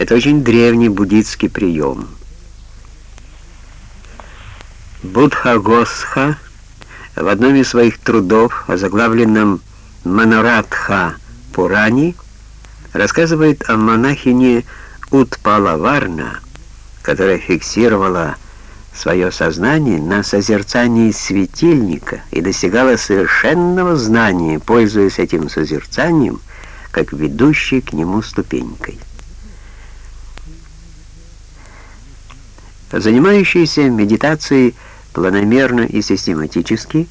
Это очень древний буддийский прием. Будхагосха в одном из своих трудов, озаглавленном Манаратха Пурани, рассказывает о монахине Утпалаварна, которая фиксировала свое сознание на созерцании светильника и достигала совершенного знания, пользуясь этим созерцанием, как ведущей к нему ступенькой. Занимающиеся медитацией планомерно и систематически,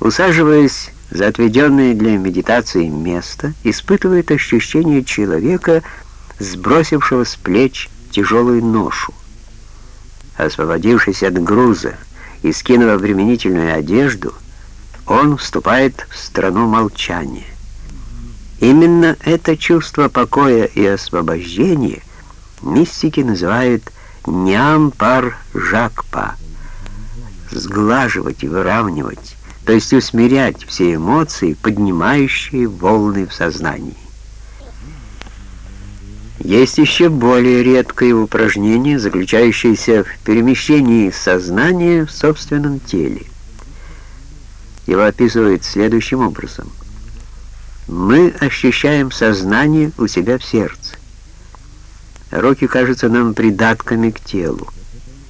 усаживаясь за отведенное для медитации место, испытывает ощущение человека, сбросившего с плеч тяжелую ношу. Освободившись от груза и скинув обременительную одежду, он вступает в страну молчания. Именно это чувство покоя и освобождения мистики называют нямпар-жакпа сглаживать и выравнивать, то есть усмирять все эмоции, поднимающие волны в сознании. Есть еще более редкое упражнение, заключающееся в перемещении сознания в собственном теле. Его описывают следующим образом. Мы ощущаем сознание у себя в сердце. Руки кажутся нам придатками к телу,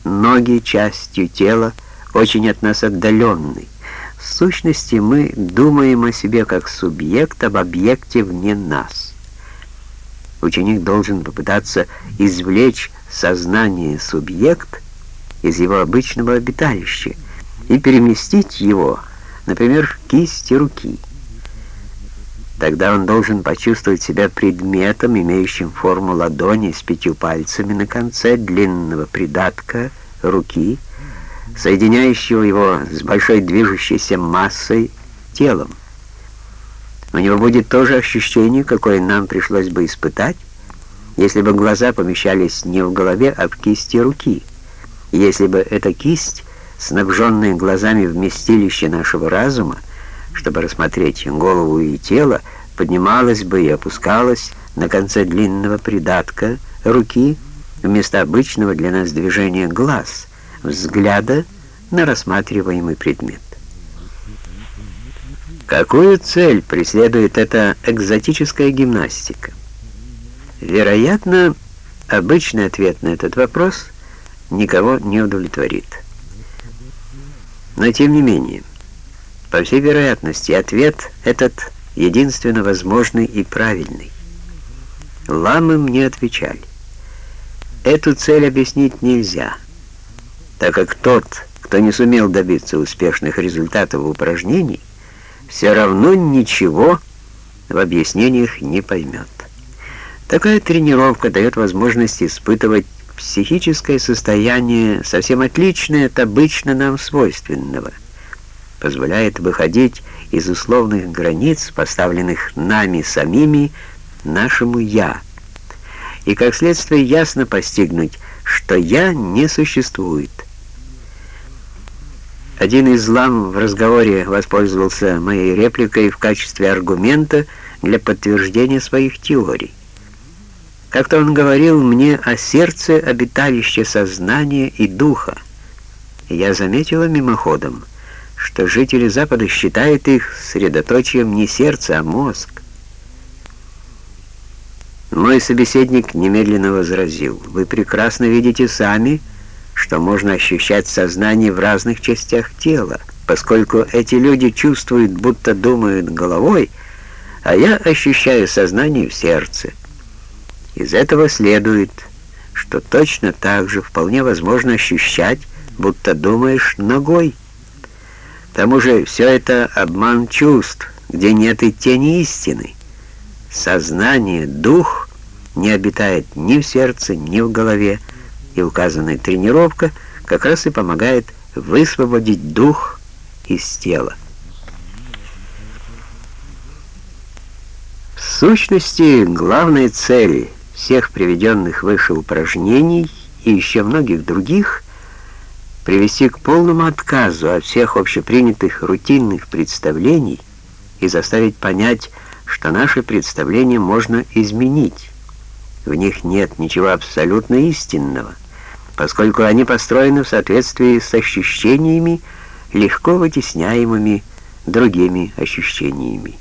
ноги — частью тела, очень от нас отдаленный. В сущности, мы думаем о себе как субъект об объекте вне нас. Ученик должен попытаться извлечь сознание субъект из его обычного обиталища и переместить его, например, в кисти руки. Тогда он должен почувствовать себя предметом, имеющим форму ладони с пятью пальцами на конце длинного придатка руки, соединяющего его с большой движущейся массой телом. У него будет то же ощущение, какое нам пришлось бы испытать, если бы глаза помещались не в голове, а в кисти руки, если бы эта кисть, снабженная глазами вместилище нашего разума, чтобы рассмотреть голову и тело, поднималась бы и опускалась на конце длинного придатка руки вместо обычного для нас движения глаз — взгляда на рассматриваемый предмет. Какую цель преследует эта экзотическая гимнастика? Вероятно, обычный ответ на этот вопрос никого не удовлетворит. Но тем не менее, по всей вероятности, ответ этот единственно возможный и правильный. Ламы мне отвечали. Эту цель объяснить нельзя – так как тот, кто не сумел добиться успешных результатов упражнений, все равно ничего в объяснениях не поймет. Такая тренировка дает возможность испытывать психическое состояние, совсем отличное от обычно нам свойственного, позволяет выходить из условных границ, поставленных нами самими, нашему «я», и как следствие ясно постигнуть, что «я» не существует – один из лам в разговоре воспользовался моей репликой в качестве аргумента для подтверждения своих теорий. Как-то он говорил мне о сердце обиталище сознания и духа. я заметила мимоходом, что жители Запада считают их средоточием не сердца, а мозг. Мой собеседник немедленно возразил, «Вы прекрасно видите сами, что можно ощущать сознание в разных частях тела, поскольку эти люди чувствуют, будто думают головой, а я ощущаю сознание в сердце. Из этого следует, что точно так же вполне возможно ощущать, будто думаешь ногой. К тому же все это обман чувств, где нет и тени истины. Сознание, дух не обитает ни в сердце, ни в голове, и указанная тренировка как раз и помогает высвободить дух из тела. В сущности, главная цель всех приведенных выше упражнений и еще многих других — привести к полному отказу от всех общепринятых рутинных представлений и заставить понять, что наше представление можно изменить В них нет ничего абсолютно истинного, поскольку они построены в соответствии с ощущениями, легко вытесняемыми другими ощущениями.